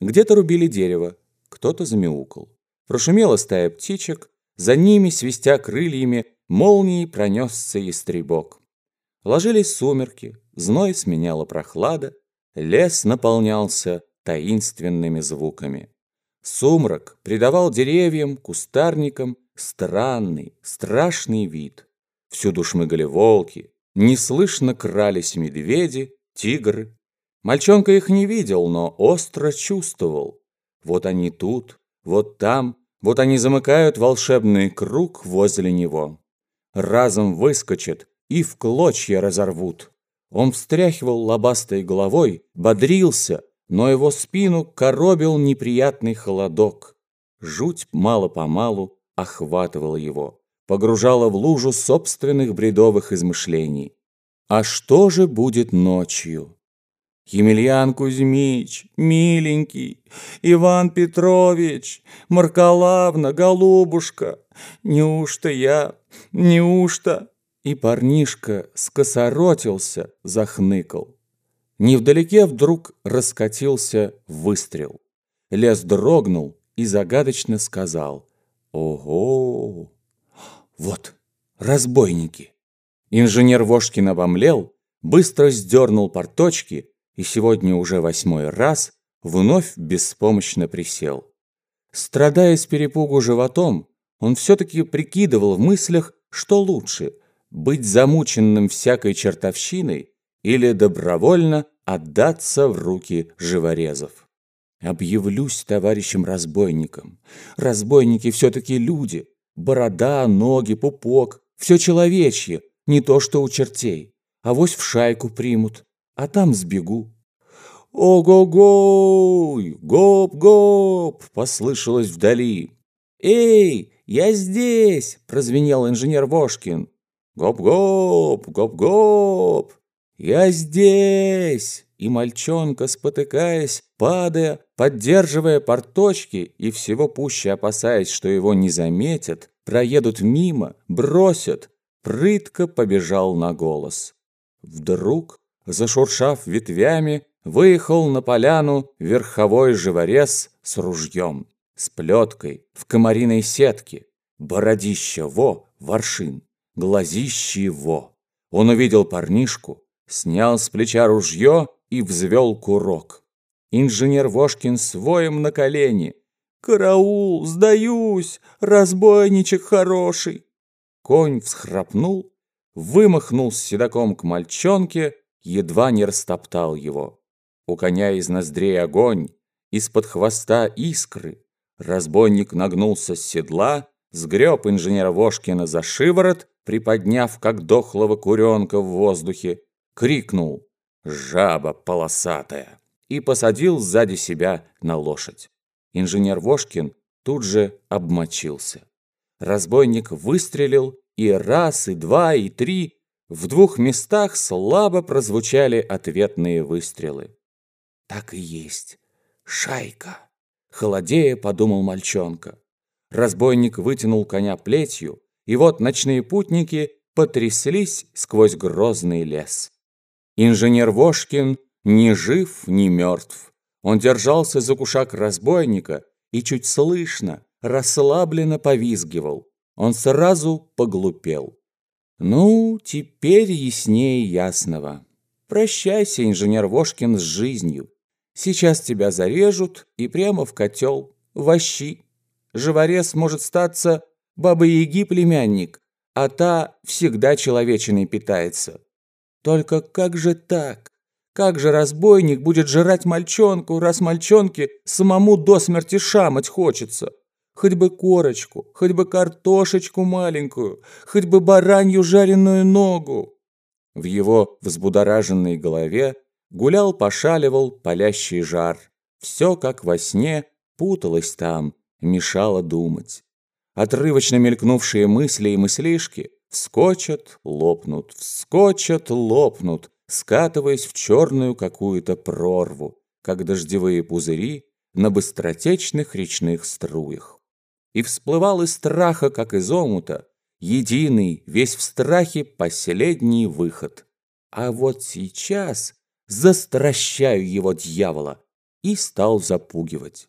Где-то рубили дерево, кто-то замяукал. Прошумела стая птичек, за ними, свистя крыльями, молнией пронесся истребок. Ложились сумерки, зной сменяла прохлада, лес наполнялся таинственными звуками. Сумрак придавал деревьям, кустарникам странный, страшный вид. Всюду шмыгали волки, неслышно крались медведи, тигры. Мальчонка их не видел, но остро чувствовал. Вот они тут, вот там, вот они замыкают волшебный круг возле него. Разом выскочат и в клочья разорвут. Он встряхивал лобастой головой, бодрился, но его спину коробил неприятный холодок. Жуть мало-помалу охватывала его, погружала в лужу собственных бредовых измышлений. А что же будет ночью? Емельян Кузьмич, миленький, Иван Петрович, Маркалавна, голубушка, неужто я, неужто? И парнишка скосоротился, захныкал. Невдалеке вдруг раскатился выстрел. Лес дрогнул и загадочно сказал «Ого!» Вот, разбойники. Инженер Вошкин обомлел, быстро сдернул порточки и сегодня уже восьмой раз вновь беспомощно присел. Страдая с перепугу животом, он все-таки прикидывал в мыслях, что лучше – быть замученным всякой чертовщиной или добровольно отдаться в руки живорезов. Объявлюсь товарищем разбойником. Разбойники все-таки люди. Борода, ноги, пупок – все человечье, не то что у чертей. Авось в шайку примут, а там сбегу. «Ого-гой! Гоп-гоп!» — послышалось вдали. «Эй, я здесь!» — прозвенел инженер Вошкин. «Гоп-гоп! Гоп-гоп! Я здесь!» И мальчонка, спотыкаясь, падая, поддерживая порточки и всего пуще опасаясь, что его не заметят, проедут мимо, бросят, прытко побежал на голос. Вдруг, зашуршав ветвями, выехал на поляну верховой живорез с ружьем, с плеткой, в комариной сетке, бородище во, воршин, глазище во. Он увидел парнишку, снял с плеча ружье и взвел курок. Инженер Вошкин своим на колени. «Караул, сдаюсь, разбойничек хороший!» Конь всхрапнул, вымахнул с седаком к мальчонке, едва не растоптал его. У коня из ноздрей огонь, из-под хвоста искры. Разбойник нагнулся с седла, сгреб инженера Вошкина за шиворот, приподняв, как дохлого куренка в воздухе, крикнул «Жаба полосатая!» и посадил сзади себя на лошадь. Инженер Вошкин тут же обмочился. Разбойник выстрелил, и раз, и два, и три. В двух местах слабо прозвучали ответные выстрелы. Так и есть. Шайка. Холодея, подумал мальчонка. Разбойник вытянул коня плетью, и вот ночные путники потряслись сквозь грозный лес. Инженер Вошкин ни жив, ни мертв. Он держался за кушак разбойника и чуть слышно, расслабленно повизгивал. Он сразу поглупел. Ну, теперь яснее ясного. Прощайся, инженер Вошкин, с жизнью. Сейчас тебя зарежут и прямо в котел. Вощи. Живорез может статься бабы-яги племянник, а та всегда человечиной питается. Только как же так? Как же разбойник будет жрать мальчонку, раз мальчонке самому до смерти шамать хочется? Хоть бы корочку, хоть бы картошечку маленькую, хоть бы баранью жареную ногу. В его взбудораженной голове гулял, пошаливал палящий жар. Все, как во сне, путалось там, мешало думать. Отрывочно мелькнувшие мысли и мыслишки вскочат, лопнут, вскочат, лопнут, скатываясь в черную какую-то прорву, как дождевые пузыри на быстротечных речных струях. И всплывал из страха, как из омута, единый, весь в страхе, последний выход. А вот сейчас застращаю его дьявола и стал запугивать.